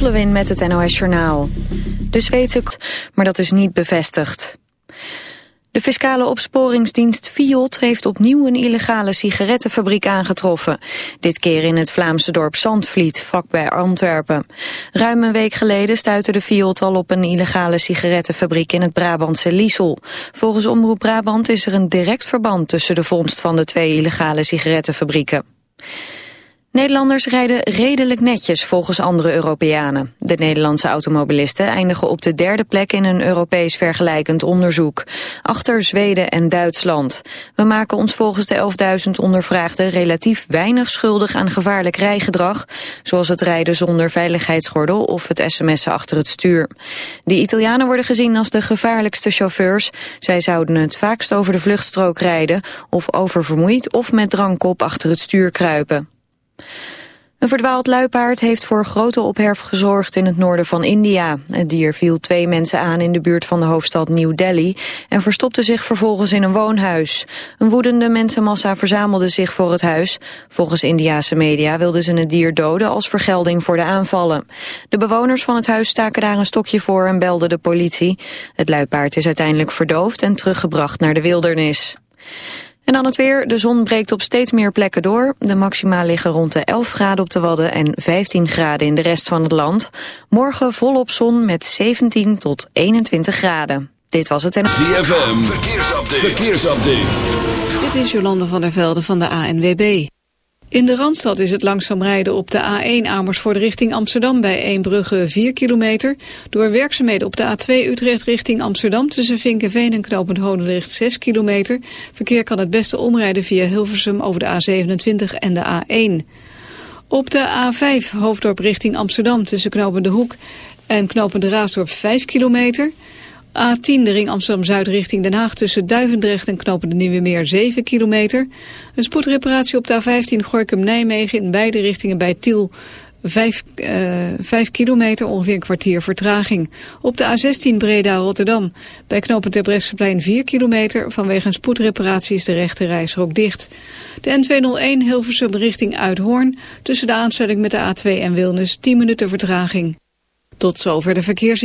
Lewin met het NOS Journaal. De Zweedse... maar dat is niet bevestigd. De fiscale opsporingsdienst Fiat heeft opnieuw een illegale sigarettenfabriek aangetroffen. Dit keer in het Vlaamse dorp Zandvliet, vlakbij Antwerpen. Ruim een week geleden stuitte de Fiat al op een illegale sigarettenfabriek in het Brabantse Liesel. Volgens Omroep Brabant is er een direct verband tussen de vondst van de twee illegale sigarettenfabrieken. Nederlanders rijden redelijk netjes volgens andere Europeanen. De Nederlandse automobilisten eindigen op de derde plek in een Europees vergelijkend onderzoek. Achter Zweden en Duitsland. We maken ons volgens de 11.000 ondervraagden relatief weinig schuldig aan gevaarlijk rijgedrag. Zoals het rijden zonder veiligheidsgordel of het sms'en achter het stuur. De Italianen worden gezien als de gevaarlijkste chauffeurs. Zij zouden het vaakst over de vluchtstrook rijden of oververmoeid of met drankkop achter het stuur kruipen. Een verdwaald luipaard heeft voor grote ophef gezorgd in het noorden van India. Het dier viel twee mensen aan in de buurt van de hoofdstad New Delhi en verstopte zich vervolgens in een woonhuis. Een woedende mensenmassa verzamelde zich voor het huis. Volgens Indiase media wilden ze het dier doden als vergelding voor de aanvallen. De bewoners van het huis staken daar een stokje voor en belden de politie. Het luipaard is uiteindelijk verdoofd en teruggebracht naar de wildernis. En dan het weer. De zon breekt op steeds meer plekken door. De maxima liggen rond de 11 graden op de Wadden en 15 graden in de rest van het land. Morgen volop zon met 17 tot 21 graden. Dit was het en... ZFM, verkeersupdate. verkeersupdate. Dit is Jolande van der Velde van de ANWB. In de Randstad is het langzaam rijden op de A1 Amersfoort richting Amsterdam bij Eembrugge 4 kilometer. Door werkzaamheden op de A2 Utrecht richting Amsterdam tussen Vinkenveen en Knopend Honendrecht 6 kilometer. Verkeer kan het beste omrijden via Hilversum over de A27 en de A1. Op de A5 Hoofddorp richting Amsterdam tussen Knopende Hoek en Knopende Raasdorp 5 kilometer. A10 de ring Amsterdam-Zuid richting Den Haag tussen Duivendrecht en Knopen de Nieuwe Meer 7 kilometer. Een spoedreparatie op de A15 Gorkum-Nijmegen in beide richtingen bij Tiel 5, uh, kilometer, ongeveer een kwartier vertraging. Op de A16 Breda-Rotterdam. Bij knooppunt Terbrechtseplein 4 kilometer. Vanwege een spoedreparatie is de rechte reisrook dicht. De N201 Hilversum richting Uithoorn. Tussen de aansluiting met de A2 en Wilnis 10 minuten vertraging. Tot zover de verkeers...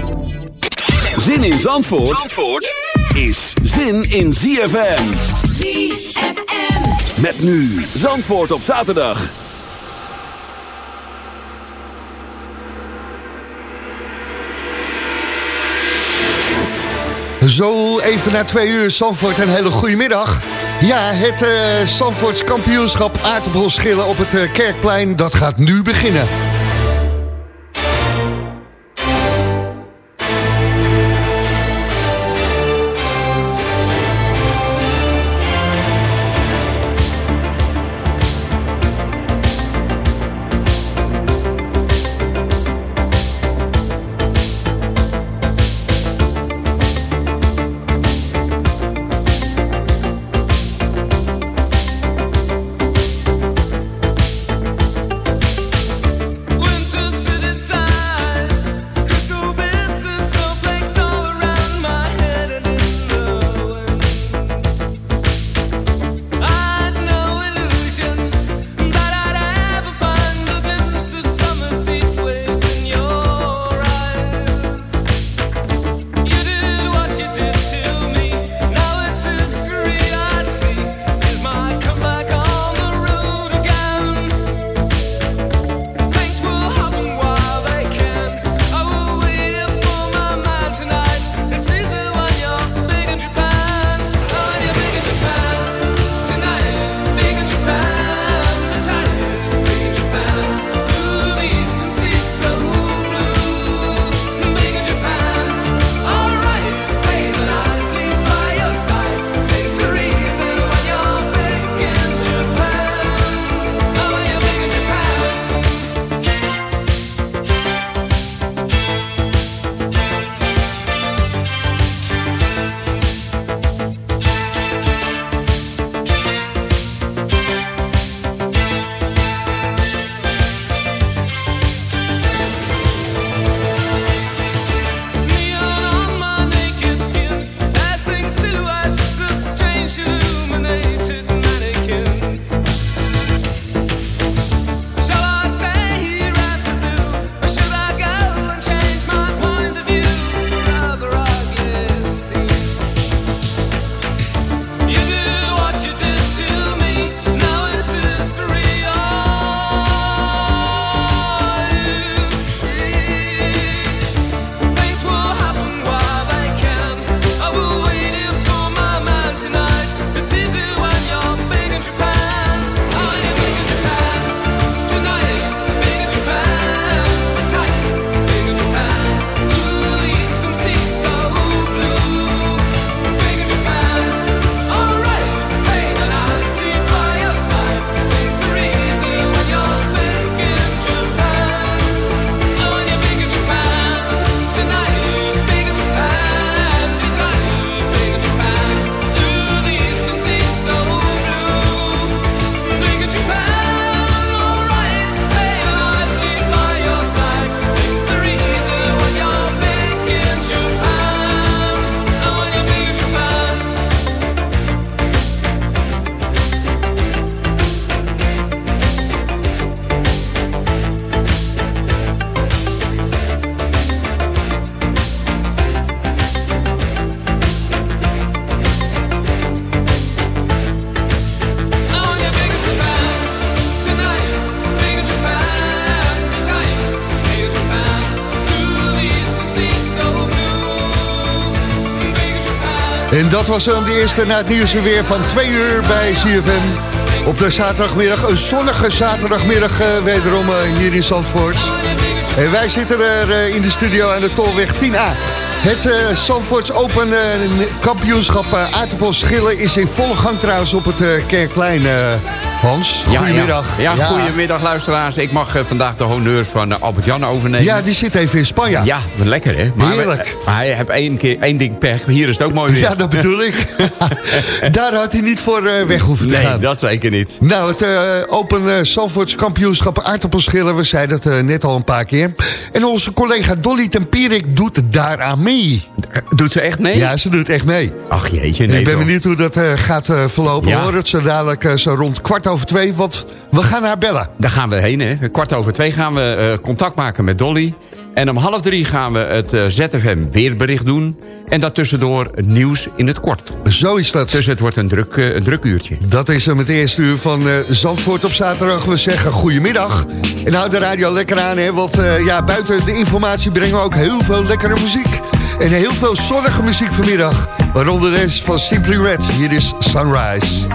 Zin in Zandvoort, Zandvoort is zin in ZFM. ZFM. Met nu Zandvoort op zaterdag. Zo, even na twee uur Zandvoort, een hele goede middag. Ja, het eh Zandvoorts kampioenschap aardappelschillen op het eh, Kerkplein, dat gaat nu beginnen. En dat was dan de eerste na het nieuws weer van twee uur bij CFM. Op de zaterdagmiddag, een zonnige zaterdagmiddag uh, wederom uh, hier in Zandvoort. En wij zitten er uh, in de studio aan de Tolweg 10A. Het uh, Zandvoorts Open kampioenschap aardappelschillen is in volle gang trouwens op het Kerkplein. Hans, goedemiddag. Ja, ja, goedemiddag luisteraars. Ik mag vandaag de honneurs van Albert-Jan overnemen. Ja, die zit even in Spanje. Ja, lekker hè. Maar Heerlijk. We, hij heeft één, keer, één ding pech. Hier is het ook mooi weer. Ja, dat bedoel ik. Daar had hij niet voor weg hoeven te nee, gaan. Nee, dat zeker niet. Nou, het Open Zandvoorts kampioenschap aardappelschillen. We zeiden het net al een paar keer. En onze collega Dolly Tempierik doet daaraan mee. Doet ze echt mee? Ja, ze doet echt mee. Ach jeetje, nee Ik ben benieuwd hoe dat uh, gaat uh, verlopen. Hoor het zo dadelijk uh, zo rond kwart over twee. Want we gaan haar bellen. Daar gaan we heen, hè. Kwart over twee gaan we contact maken met Dolly. En om half drie gaan we het ZFM weerbericht doen. En daartussendoor nieuws in het kort. Zo is dat. Dus het wordt een druk, een druk uurtje. Dat is hem het eerste uur van Zandvoort op zaterdag. We zeggen goedemiddag. En houd de radio lekker aan, hè. Want ja, buiten de informatie brengen we ook heel veel lekkere muziek. En heel veel zonnige muziek vanmiddag. Waaronder deze van Simply Red. Hier is Sunrise.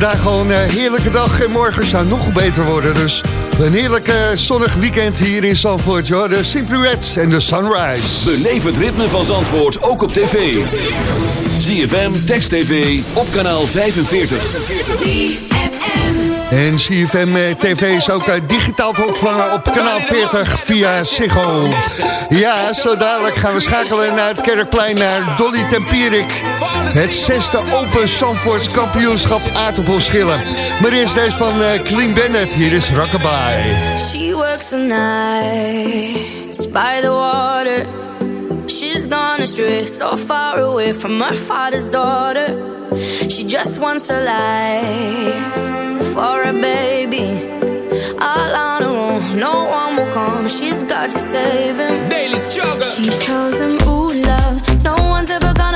Vandaag al een uh, heerlijke dag en morgen zou nog beter worden. Dus een heerlijk uh, zonnig weekend hier in Zandvoort. Joh. De Reds en de Sunrise. Beleef het ritme van Zandvoort ook op tv. ZFM, Text TV, op kanaal 45. En CFM TV is ook uh, digitaal te ontvangen op kanaal 40 via Ziggo. Ja, zo dadelijk gaan we schakelen naar het Kerkplein naar Dolly Tempierik. Het zesde Open Zandvoorts kampioenschap aardappelschillen. Maar eerst deze van uh, Clean Bennett. Hier is Rockabye. She works the nights by the water. She's gone astray, so far away from her father's daughter. She just wants a life for a baby. All on her own, no one will come. She's got to save him. Daily struggle. She tells him, Ooh, love, no one's ever gonna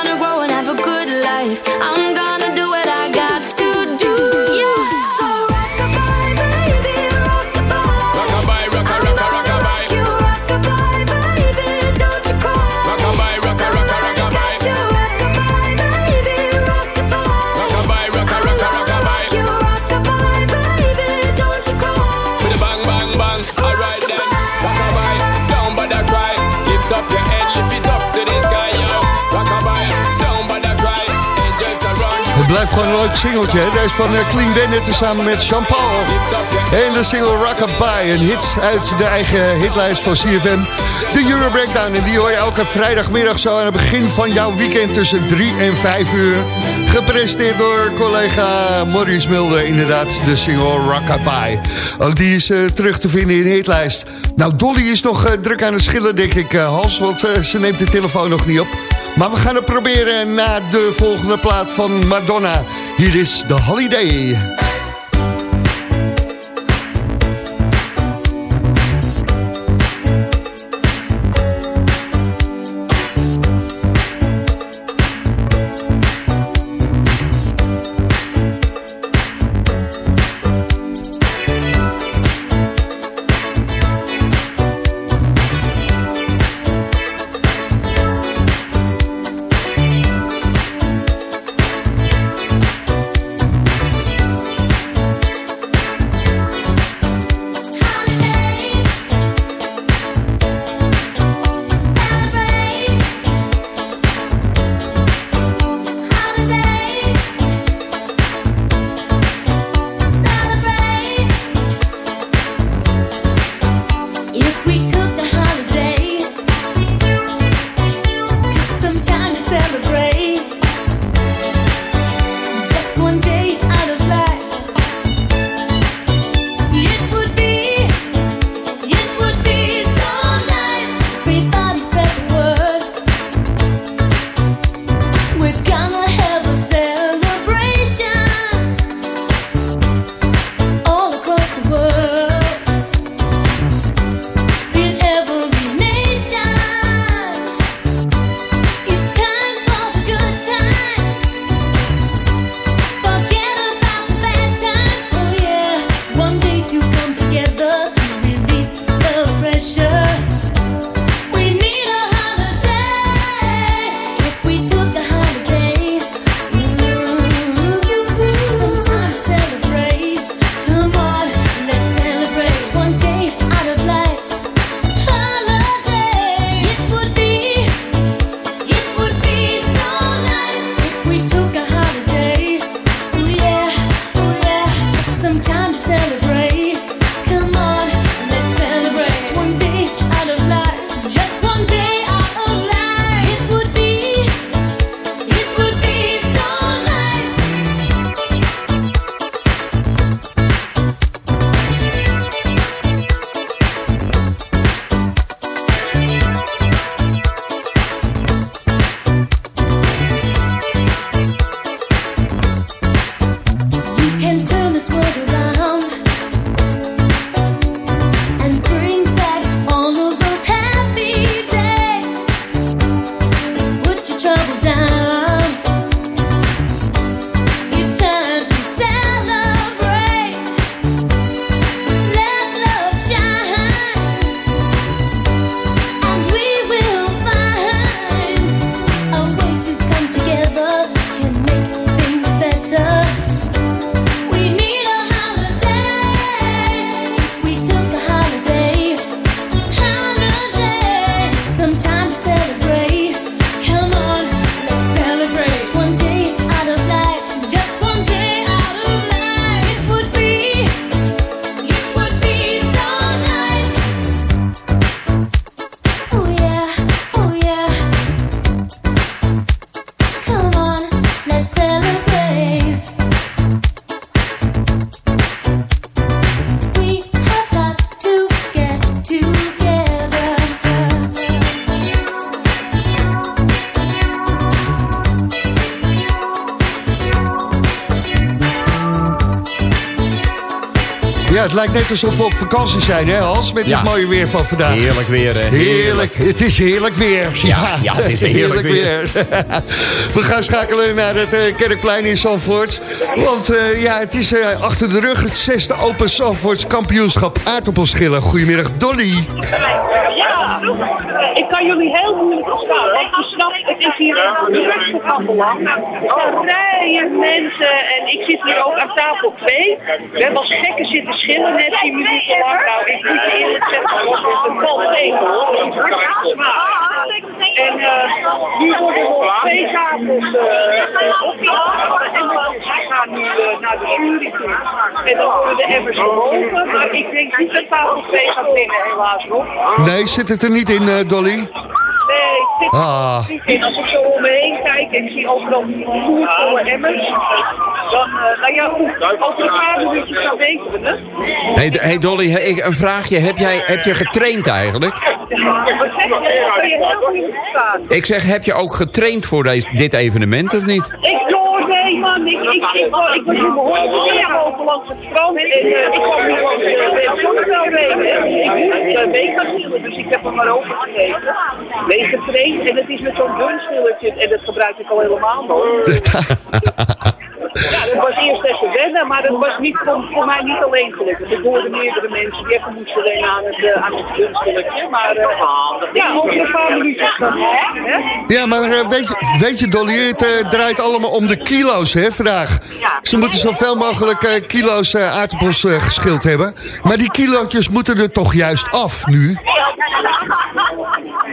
gewoon een leuk singeltje. Hè? Deze van eh, Clean Bandit samen met Jean-Paul. En de single Rockabye, een hit uit de eigen hitlijst van CFM. De Euro Breakdown, en die hoor je elke vrijdagmiddag zo aan het begin van jouw weekend tussen 3 en 5 uur. Gepresenteerd door collega Maurice Mulder, inderdaad, de single Rockabye. Ook die is eh, terug te vinden in de hitlijst. Nou, Dolly is nog eh, druk aan het schillen, denk ik, Hans, want ze neemt de telefoon nog niet op. Maar we gaan het proberen na de volgende plaat van Madonna. Hier is The Holiday. Alsof we op vakantie zijn, hè Hans? Met Ja. het mooie weer van vandaag. Heerlijk weer, hè? Heerlijk, het is heerlijk weer. Ja, ja, het is heerlijk We gaan schakelen naar het eh, Kerkplein in Zandvoort. Want eh, ja, het is eh, achter de rug het zesde Open Zandvoorts kampioenschap aardappelschillen. Goedemiddag Dolly. Ja, ik kan jullie heel moeilijk verstaan. Want je snapt, het is hier een rustig. Er staan rijen mensen en ik zit hier ook aan tafel 2. We hebben als gekken zitten schillen net 10 minuten lang. Nou, ik moet je eerlijk zeggen, het valt tegen hoor. En eh, nu worden er nog twee tafels uh, opgehaald. En we gaan nu eh, naar de jury toe. En dan worden de emmers gewogen. Maar ik denk niet dat tafel 2 gaat winnen helaas nog. Nee, zit het er niet in, eh, Dolly? Nee, ik zit Ah. in. Als ik zo om me heen kijk en ik zie overal voervolle emmers, dan, eh, nou ja, goed, over een paar minuutjes dan weten we het. Hey, hey Dolly, een vraagje. Heb, jij, heb je getraind eigenlijk? Ik zeg, heb je ook getraind voor deze, dit evenement of niet? Ik ik, ik, ik, ik, was hier boven langs het strand en eh, ik kwam nu langs de zonnevelregen. Ik moet het uh, mee gaan schillen, dus ik heb hem maar overgegeven. Mee getraind en het is met zo'n dun schillertje en dat gebruik ik al helemaal nooit. Ja, dat was eerst even wennen, maar dat was niet voor, voor mij niet alleen gelukkig. Ik hoorde meerdere mensen die even moesten wennen aan het, uh, aan het. Maar uh, ja, minuutjes dan. Hè? Ja, maar eh, weet, je, weet je Dolly, het eh, draait allemaal om de kilo's hè, vandaag. Ze moeten zoveel mogelijk eh, kilo's eh, aardappels geschild hebben. Maar die kilootjes moeten er toch juist af nu?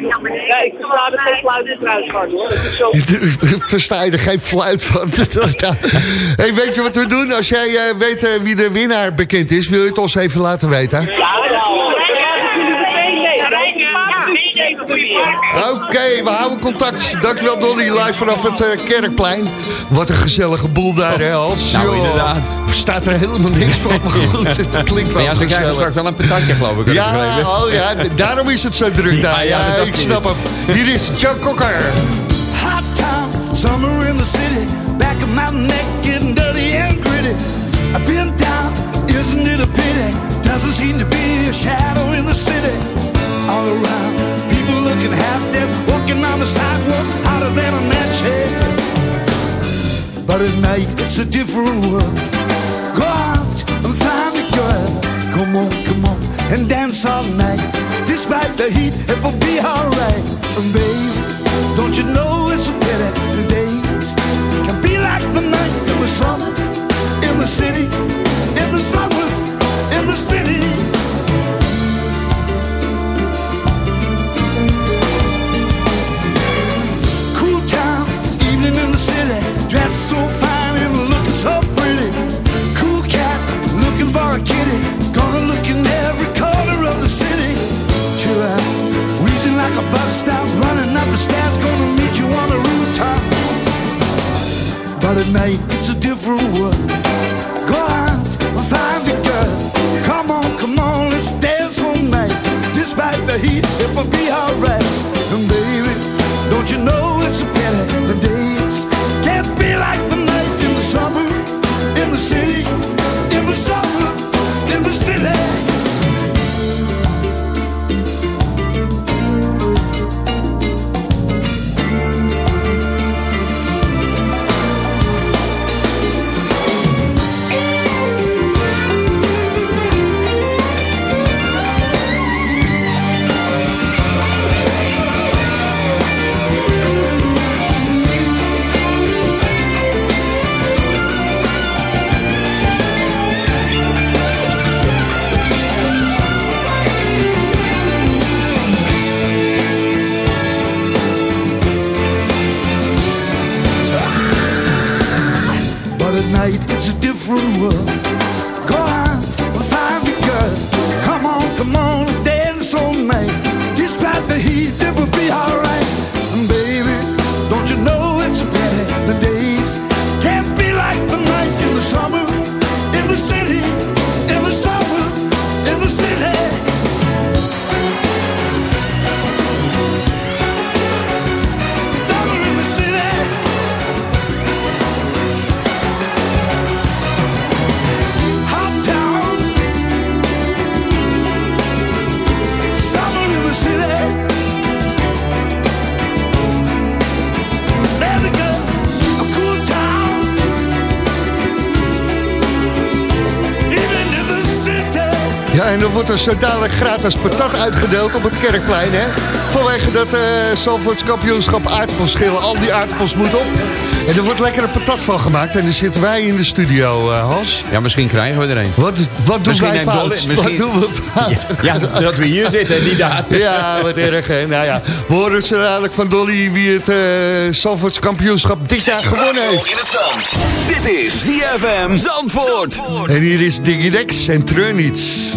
Ja, ik versta er geen fluit in van hoor. Zo... Versta je er geen fluit van? hey, weet je wat we doen? Als jij eh, weet eh, wie de winnaar bekend is, wil je het ons even laten weten? Ja, nou, Oké, we houden contact. Dankjewel Dolly, live vanaf het eh, Kerkplein. Wat een gezellige boel daar, hè, Hans? Nou, Joh, inderdaad. Staat er helemaal niks van, maar goed, het klinkt wel Maar ja, ze krijgen straks wel een patatje, geloof ik. Ja, oh ja, daarom is het zo druk daar. Ja, Ja, ja, ik snap hem. Hier is Joe Cocker. Hot town, summer in the city. Back of my neck getting dirty and gritty. I've been down, isn't it a pity? Doesn't seem to be a shadow in the city. All around, people looking half dead, walking on the sidewalk, hotter than a match head. But at night, it's a different world. Go out and find a girl. Come on, come on, and dance all night. Despite the heat, it will be alright. And baby, don't you know it's a pity it's a different world. Er wordt er zo dadelijk gratis patat uitgedeeld op het Kerkplein, hè? Vanwege dat uh, Zandvoorts kampioenschap aardappelschillen. Al die aardappels moeten op. En er wordt lekker een patat van gemaakt. En dan zitten wij in de studio, uh, Hans. Ja, misschien krijgen we er een. Wat, wat doen wij fout? Dolly, misschien... Wat doen we fout? Ja, ja, dat we hier zitten en niet daar. Ja, wat erg, hè? Nou ja, we horen ze dadelijk van Dolly... wie het uh, kampioenschap dit jaar gewonnen heeft. Dit is ZFM Zandvoort. Zandvoort. En hier is Digidex en Treunits.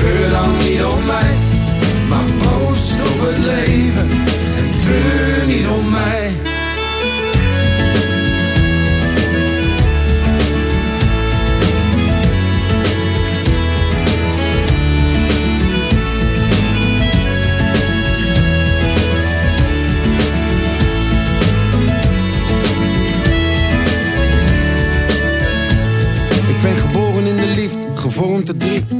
treur dan niet om mij. Maar proost op het leven en niet om mij. Ik ben geboren in de liefde, gevormd te drie.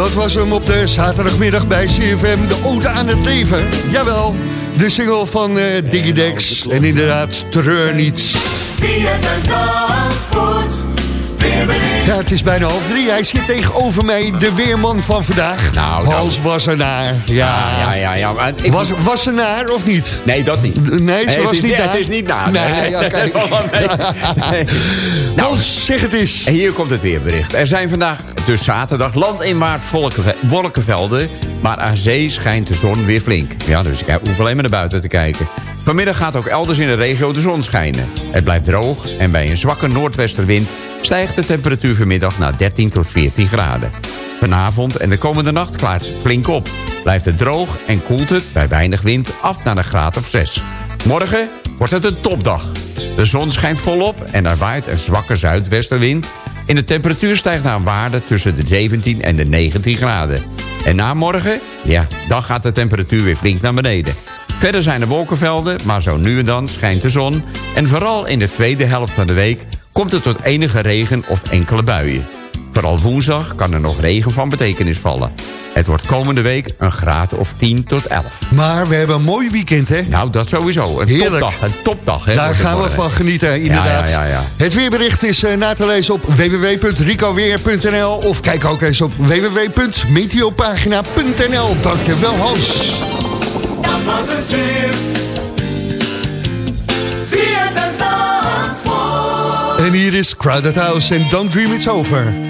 Dat was hem op de zaterdagmiddag bij CFM, de ode aan het leven. Jawel, de single van uh, Digidex. En inderdaad, treur niets. Ja, het is bijna half drie. Hij zit tegenover mij, de weerman van vandaag. Nou, Hans Wassenaar. Ja, ja, ja. ik... Was, Wassenaar of niet? Nee, dat niet. Nee, ze het was niet naar. Het is niet na. Nee, Nee, ja, nee, nee. Nou, Hans, zeg het eens. En hier komt het weerbericht. Er zijn vandaag, dus zaterdag, landinwaarts wolkenve- wolkenvelden. Maar aan zee schijnt de zon weer flink. Ja, dus ik hoef alleen maar naar buiten te kijken. Vanmiddag gaat ook elders in de regio de zon schijnen. Het blijft droog en bij een zwakke noordwesterwind... stijgt de temperatuur vanmiddag naar 13 tot 14 graden. Vanavond en de komende nacht klaart het flink op. Blijft het droog en koelt het bij weinig wind af naar een graad of 6. Morgen wordt het een topdag. De zon schijnt volop en er waait een zwakke zuidwestenwind. En de temperatuur stijgt naar een waarde tussen de 17 en de 19 graden. En na morgen, ja, dan gaat de temperatuur weer flink naar beneden. Verder zijn er wolkenvelden, maar zo nu en dan schijnt de zon. En vooral in de tweede helft van de week komt het tot enige regen of enkele buien. Vooral woensdag kan er nog regen van betekenis vallen. Het wordt komende week een graad of 10 tot 11. Maar we hebben een mooi weekend, hè? Nou, dat sowieso. Een Heerlijk. topdag, een topdag. Hè, Daar gaan we van genieten, inderdaad. Het weerbericht is eh, na te lezen op www.ricoweer.nl... of kijk ook eens op www.meteopagina.nl. Dankjewel, Hans. Dat was het weer. En hier is Crowded House en Don't Dream It's Over.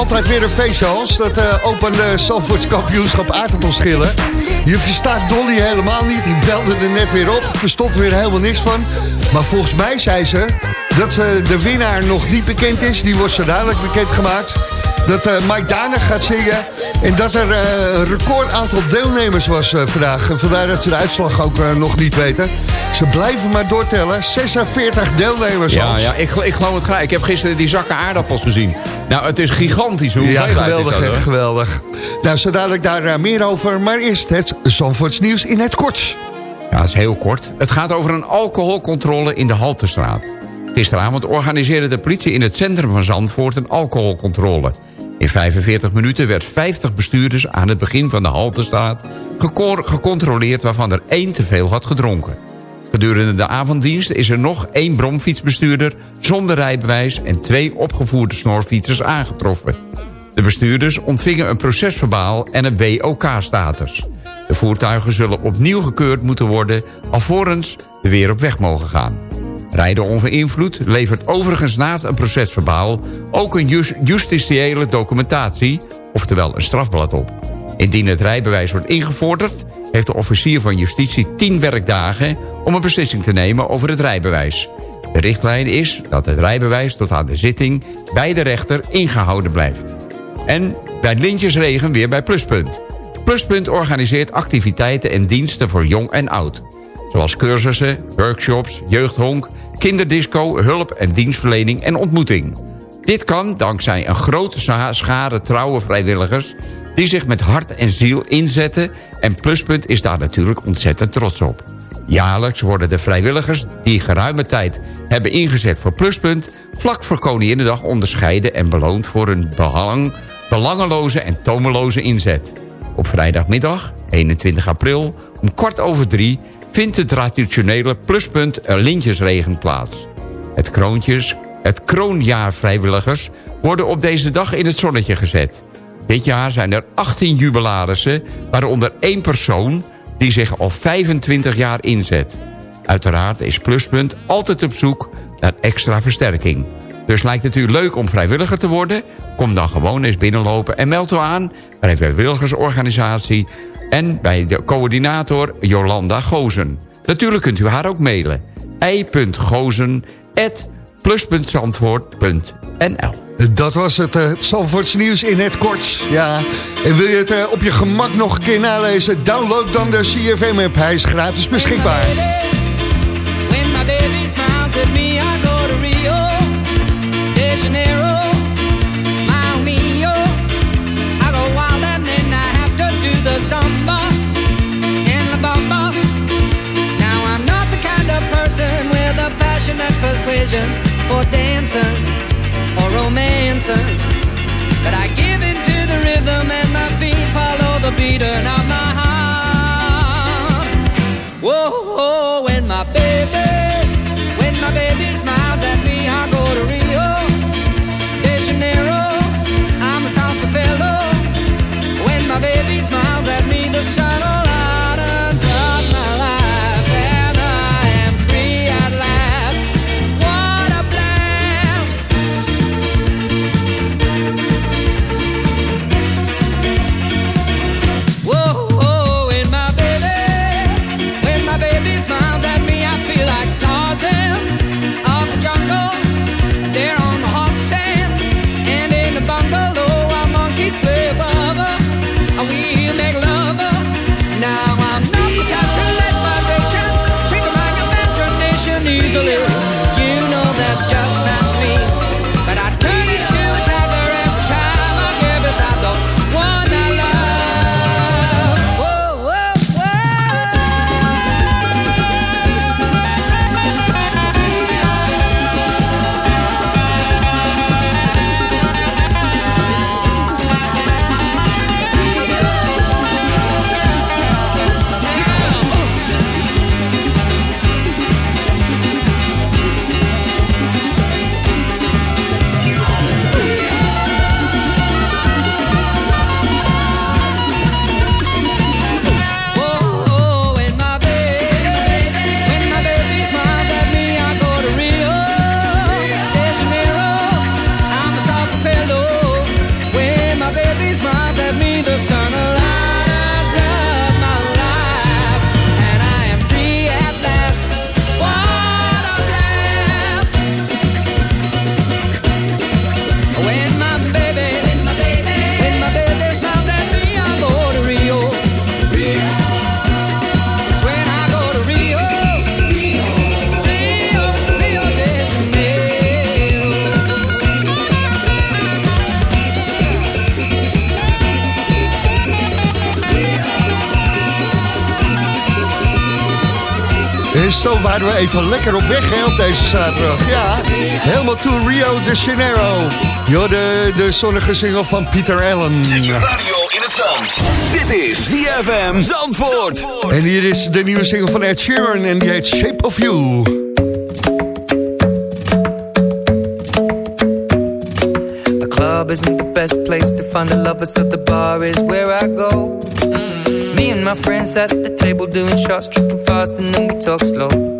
altijd weer een feestje, Hans. Dat eh opende Zandvoorts kampioenschap aardappelschillen. Je verstaat Dolly helemaal niet. Die belde er net weer op. Verstond er weer helemaal niks van. Maar volgens mij zei ze dat eh, de winnaar nog niet bekend is. Die wordt zo dadelijk bekendgemaakt. Dat eh Mike Danig gaat zingen. En dat er eh, een record aantal deelnemers was eh, vandaag. Vandaar dat ze de uitslag ook eh, nog niet weten. Ze blijven maar doortellen. 46 deelnemers, Ja, ja ik, ik geloof het graag. Ik heb gisteren die zakken aardappels gezien. Nou, het is gigantisch. Hoe Ja, hoeveelheid is geweldig, dat, geweldig. Nou, zo dadelijk daar eh, meer over. Maar eerst het Zandvoorts nieuws in het kort. Ja, dat is heel kort. Het gaat over een alcoholcontrole in de Haltestraat. Gisteravond organiseerde de politie in het centrum van Zandvoort een alcoholcontrole. In 45 minuten werd 50 bestuurders aan het begin van de Haltestraat gecor- gecontroleerd waarvan er één te veel had gedronken. Gedurende de avonddienst is er nog één bromfietsbestuurder zonder rijbewijs en twee opgevoerde snorfietsers aangetroffen. De bestuurders ontvingen een procesverbaal en een WOK-status. De voertuigen zullen opnieuw gekeurd moeten worden... alvorens we weer op weg mogen gaan. Rijden ongeïnvloed levert overigens naast een procesverbaal... ook een jus- justitiële documentatie, oftewel een strafblad op. Indien het rijbewijs wordt ingevorderd... heeft de officier van justitie 10 werkdagen... om een beslissing te nemen over het rijbewijs. De richtlijn is dat het rijbewijs tot aan de zitting... bij de rechter ingehouden blijft. En bij Lintjesregen weer bij Pluspunt. Pluspunt organiseert activiteiten en diensten voor jong en oud. Zoals cursussen, workshops, jeugdhonk, kinderdisco, hulp en dienstverlening en ontmoeting. Dit kan dankzij een grote scha- schare trouwe vrijwilligers... die zich met hart en ziel inzetten... en Pluspunt is daar natuurlijk ontzettend trots op. Jaarlijks worden de vrijwilligers die geruime tijd hebben ingezet voor Pluspunt... vlak voor Koninginnedag onderscheiden en beloond voor hun belang, belangeloze en tomeloze inzet. Op vrijdagmiddag, 21 april, om kwart over drie... vindt de traditionele Pluspunt Lintjesregen plaats. Het kroontjes, het kroonjaar vrijwilligers worden op deze dag in het zonnetje gezet. Dit jaar zijn er 18 jubilarissen, waaronder één persoon die zich al 25 jaar inzet. Uiteraard is Pluspunt altijd op zoek naar extra versterking. Dus lijkt het u leuk om vrijwilliger te worden? Kom dan gewoon eens binnenlopen en meld u aan bij de vrijwilligersorganisatie... en bij de coördinator Jolanda Gozen. Natuurlijk kunt u haar ook mailen. i.gozen.plus.zandvoort.nl Dat was het uh, Zandvoorts nieuws in het kort. Ja, en wil je het eh, op je gemak nog een keer nalezen? Download dan de CFM-app. Hij is gratis beschikbaar. samba and La Bamba. Now I'm not the kind of person with a passionate persuasion for dancing or romancing, but I give in to the rhythm and my feet follow the beating of my heart. Waren we even lekker op weg hè, op deze zaterdag. Ja, helemaal to Rio de Janeiro. Jo, de, de zonnige single van Peter Allen. Zet je radio in het zand. Dit is ZFM Zandvoort. En hier is de nieuwe single van Ed Sheeran en die heet Shape of You. The club isn't the best place to find the lovers, so the bar is where I go. Me and my friends at the table doing shots, tripping fast, and then we talk slow.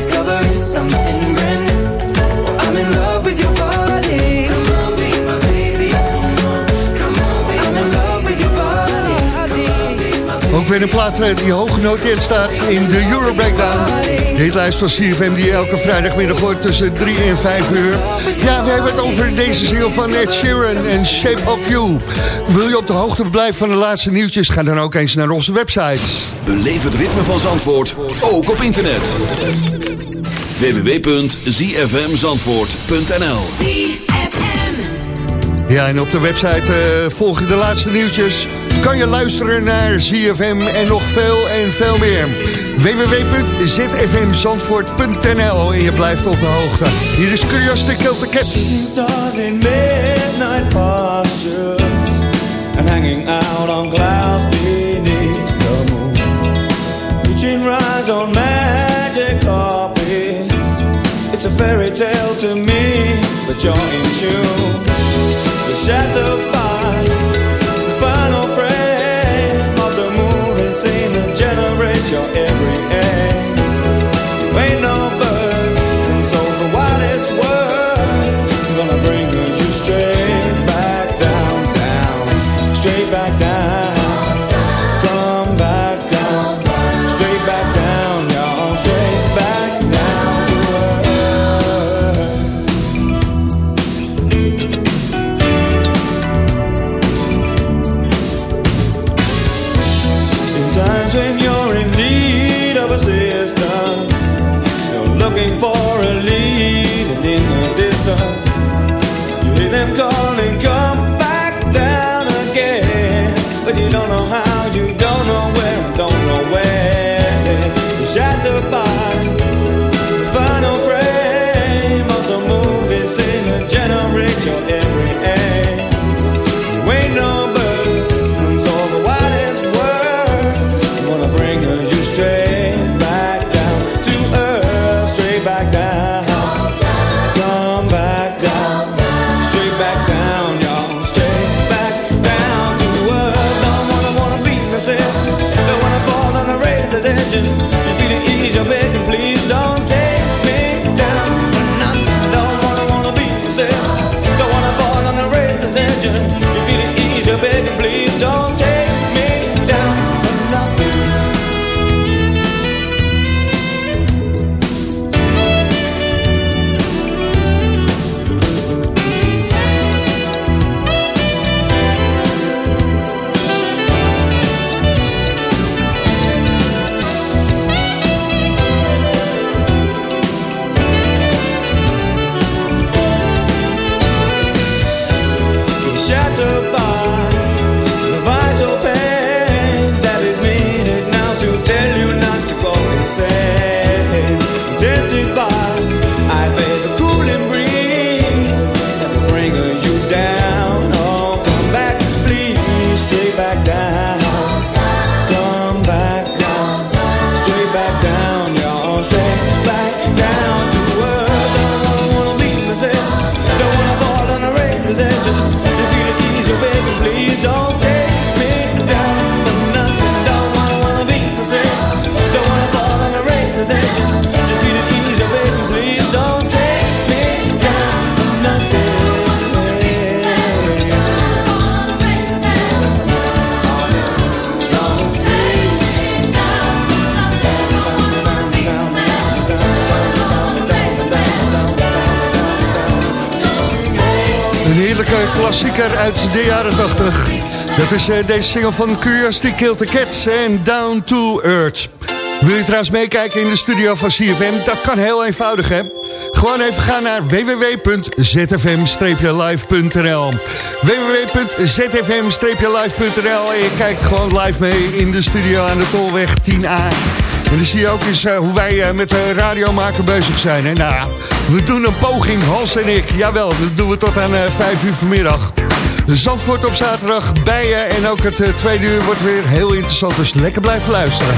Ook weer een plaat eh, die hoog genoteerd staat in de Euro Breakdown. De hitlijst van CFM die elke vrijdagmiddag hoort tussen 3 en 5 uur. Ja, we hebben het over deze ziel van Ed Sheeran en Shape of You. Wil je op de hoogte blijven van de laatste nieuwtjes? Ga dan ook eens naar onze website. Beleef het ritme van Zandvoort, ook op internet. www.zfmzandvoort.nl Ja, en op de website eh, volg je de laatste nieuwtjes. Kan je luisteren naar ZFM en nog veel en veel meer. www.zfmzandvoort.nl En je blijft op de hoogte. Hier is Curious the Kill the Cat. stars in midnight postures and hanging out on clouds beneath the moon. Reaching rise on magic fairy tale to me, but you're in tune. You're shattered by the final frame of the moving scene that generates your every aim. You ain't no bird, and so for what it's worth, I'm gonna bring you straight back down, down, straight back down. Uit de jaren 80. Dat is eh, deze single van Curiosity Killed the Cats en Down to Earth. Wil je trouwens meekijken in de studio van CFM? Dat kan heel eenvoudig, hè? Gewoon even gaan naar www.zfm-live.nl www.zfm-live.nl En je kijkt gewoon live mee in de studio aan de Tolweg 10A En dan zie je ook eens eh, hoe wij eh, met de radio maken bezig zijn. Hè? Nou, we doen een poging, Hans en ik. Jawel, dat doen we tot aan eh 5 uur vanmiddag. Zandvoort op zaterdag bij je. En ook het eh, tweede uur wordt weer heel interessant. Dus lekker blijven luisteren.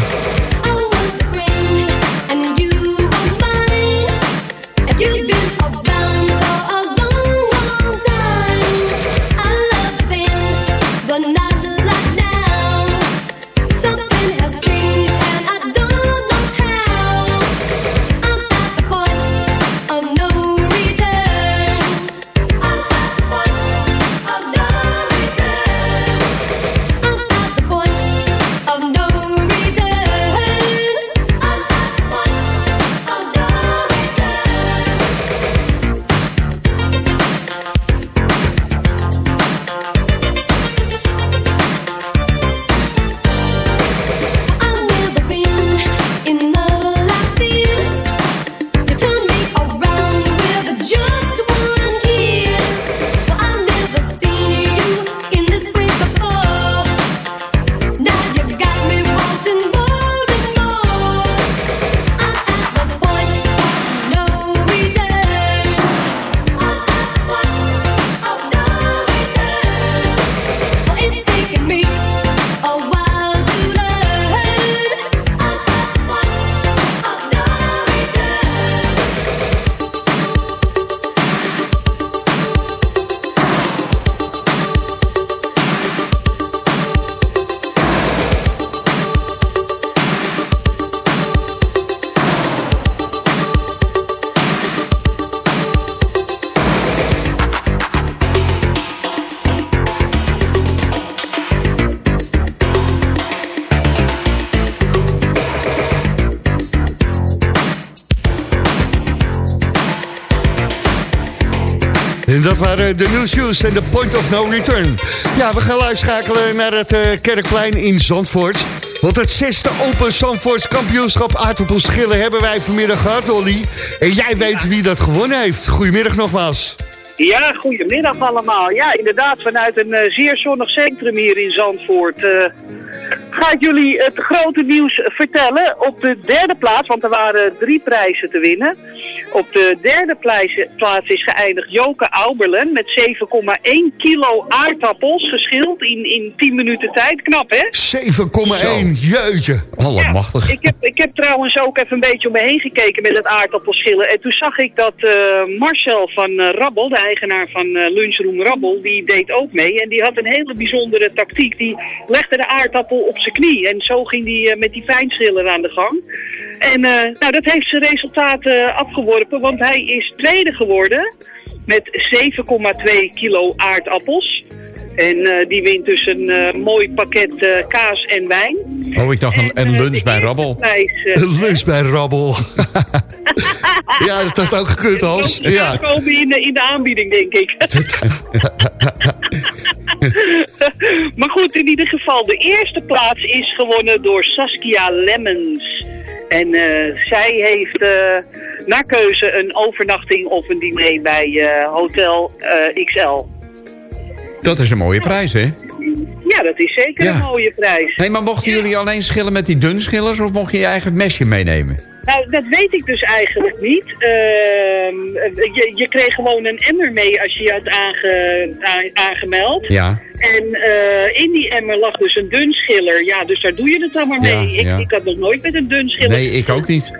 De New Shoes en de Point of No Return. Ja, we gaan uitschakelen naar het eh, Kerkplein in Zandvoort. Want het zesde Open Zandvoorts kampioenschap aardappelschillen hebben wij vanmiddag gehad, Olly. En jij weet wie dat gewonnen heeft. Goedemiddag nogmaals. Ja, goedemiddag allemaal. Ja, inderdaad, vanuit een eh, zeer zonnig centrum hier in Zandvoort. eh, ga ik jullie het grote nieuws vertellen. Op de derde plaats, want er waren drie prijzen te winnen. Op de derde plaats, plaats is geëindigd Joke Auberlen met 7,1 kilo aardappels geschild in, in 10 minuten tijd. Knap, hè? 7,1, jeutje. Allemachtig. Ik heb, ik heb trouwens ook even een beetje om me heen gekeken met het aardappelschillen. En toen zag ik dat eh, Marcel van eh, Rabbel, de eigenaar van eh, Lunchroom Rabbel, die deed ook mee. En die had een hele bijzondere tactiek. Die legde de aardappel op zijn knie. En zo ging hij eh, met die fijnschiller aan de gang. En eh, nou, dat heeft zijn resultaten afgeworpen, want hij is tweede geworden met 7,2 kilo aardappels. En eh, die wint dus een eh, mooi pakket eh, kaas en wijn. Oh, ik dacht een, een lunch bij Rabbel. Prijs, Een lunch bij Rabbel. ja, dat had ook gekund, Hans. Ja. Ja. komen in de, in de aanbieding, denk ik. maar goed, in ieder geval, de eerste plaats is gewonnen door Saskia Lemmens. En eh, zij heeft eh, naar keuze een overnachting of een diner bij eh, Hotel eh, XL. Dat is een mooie prijs, hè? Ja, dat is zeker Ja. een mooie prijs. Hey, maar mochten jullie alleen schillen met die dunschillers... of mocht je je eigen mesje meenemen? Nou, dat weet ik dus eigenlijk niet. Ehm, je, je kreeg gewoon een emmer mee als je je had aange, a- aangemeld. Ja. En eh, in die emmer lag dus een dunschiller. Ja, dus daar doe je het dan maar Ja, mee. ik, ja. ik had nog nooit met een dunschiller. Nee, ik ook niet.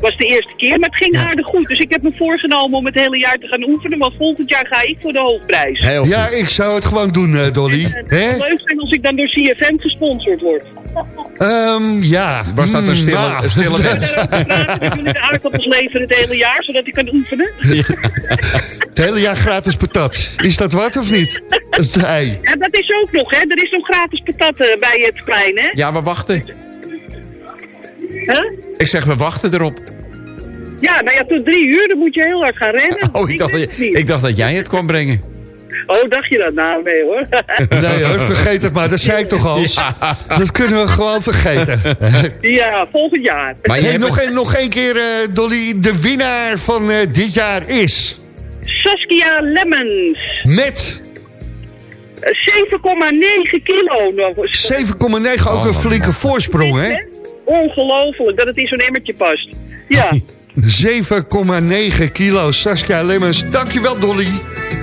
Het was de eerste keer, maar het ging aardig goed. Dus ik heb me voorgenomen om het hele jaar te gaan oefenen. Want volgend jaar ga ik voor de hoofdprijs. Ja, ik zou het gewoon doen, eh, Dolly. Het Hè? zou leuk zijn als ik dan door CFM gesponsord word. Ehm, ja. Was dat een Hmm, stille, nou. een stille mens? Dan wil ik de aardappels leveren het hele jaar, zodat ik kan oefenen. Het hele jaar gratis patat. Is dat wat of niet? Nee. Ja, dat is ook nog, hè. Er is nog gratis patat eh, bij het plein, hè. Ja, we wachten. Huh? Ik zeg, we wachten erop. Ja, nou ja, tot drie uur, dan moet je heel hard gaan rennen. Oh, ik dacht, dat, het je- niet. ik dacht dat jij het kwam brengen. Oh, dacht je dat? Nou, nee hoor. Nee hoor, vergeet het maar. Dat zei ik toch al. Dat kunnen we gewoon vergeten. ja, volgend jaar. Hey, nog, een, nog één keer, eh, Dolly. De winnaar van eh, dit jaar is... Saskia Lemmens. Met Eh, 7,9 kilo. nog. 7,9 ook een flinke voorsprong, hè? Ongelooflijk dat het in zo'n emmertje past. Ja. 7,9 kilo. Saskia Lemmens, dankjewel Dolly.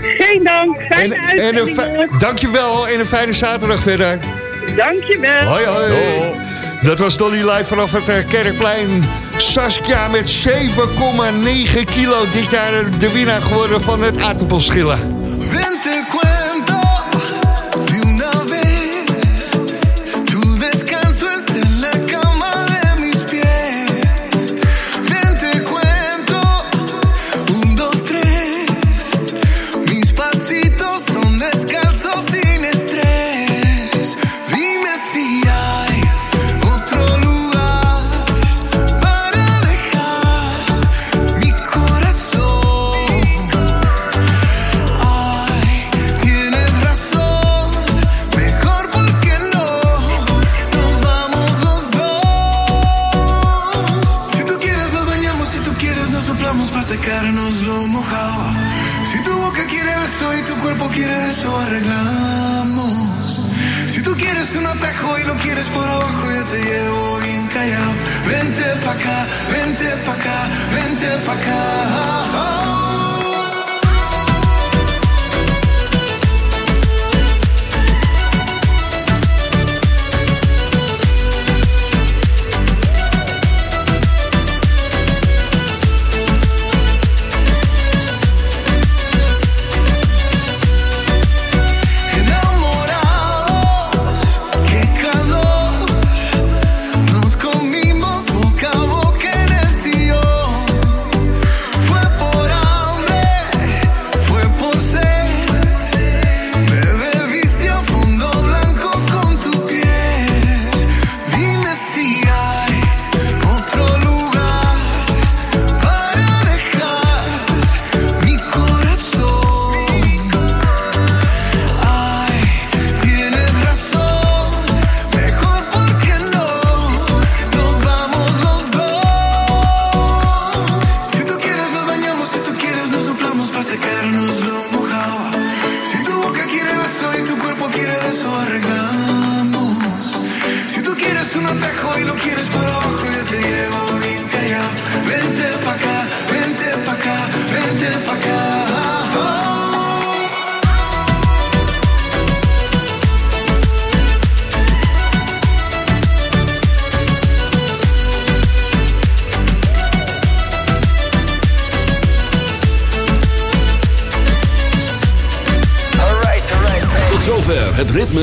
Geen dank, fijne en. En dankjewel en een fijne zaterdag verder. Dankjewel. Hoi hoi. Dat was Dolly live vanaf het eh, Kerkplein. Saskia met 7,9 kilo dit jaar eh, de winnaar geworden van het aardappelschillen. Winter vente pa' ca, vente pa' ca, vente pa' acá.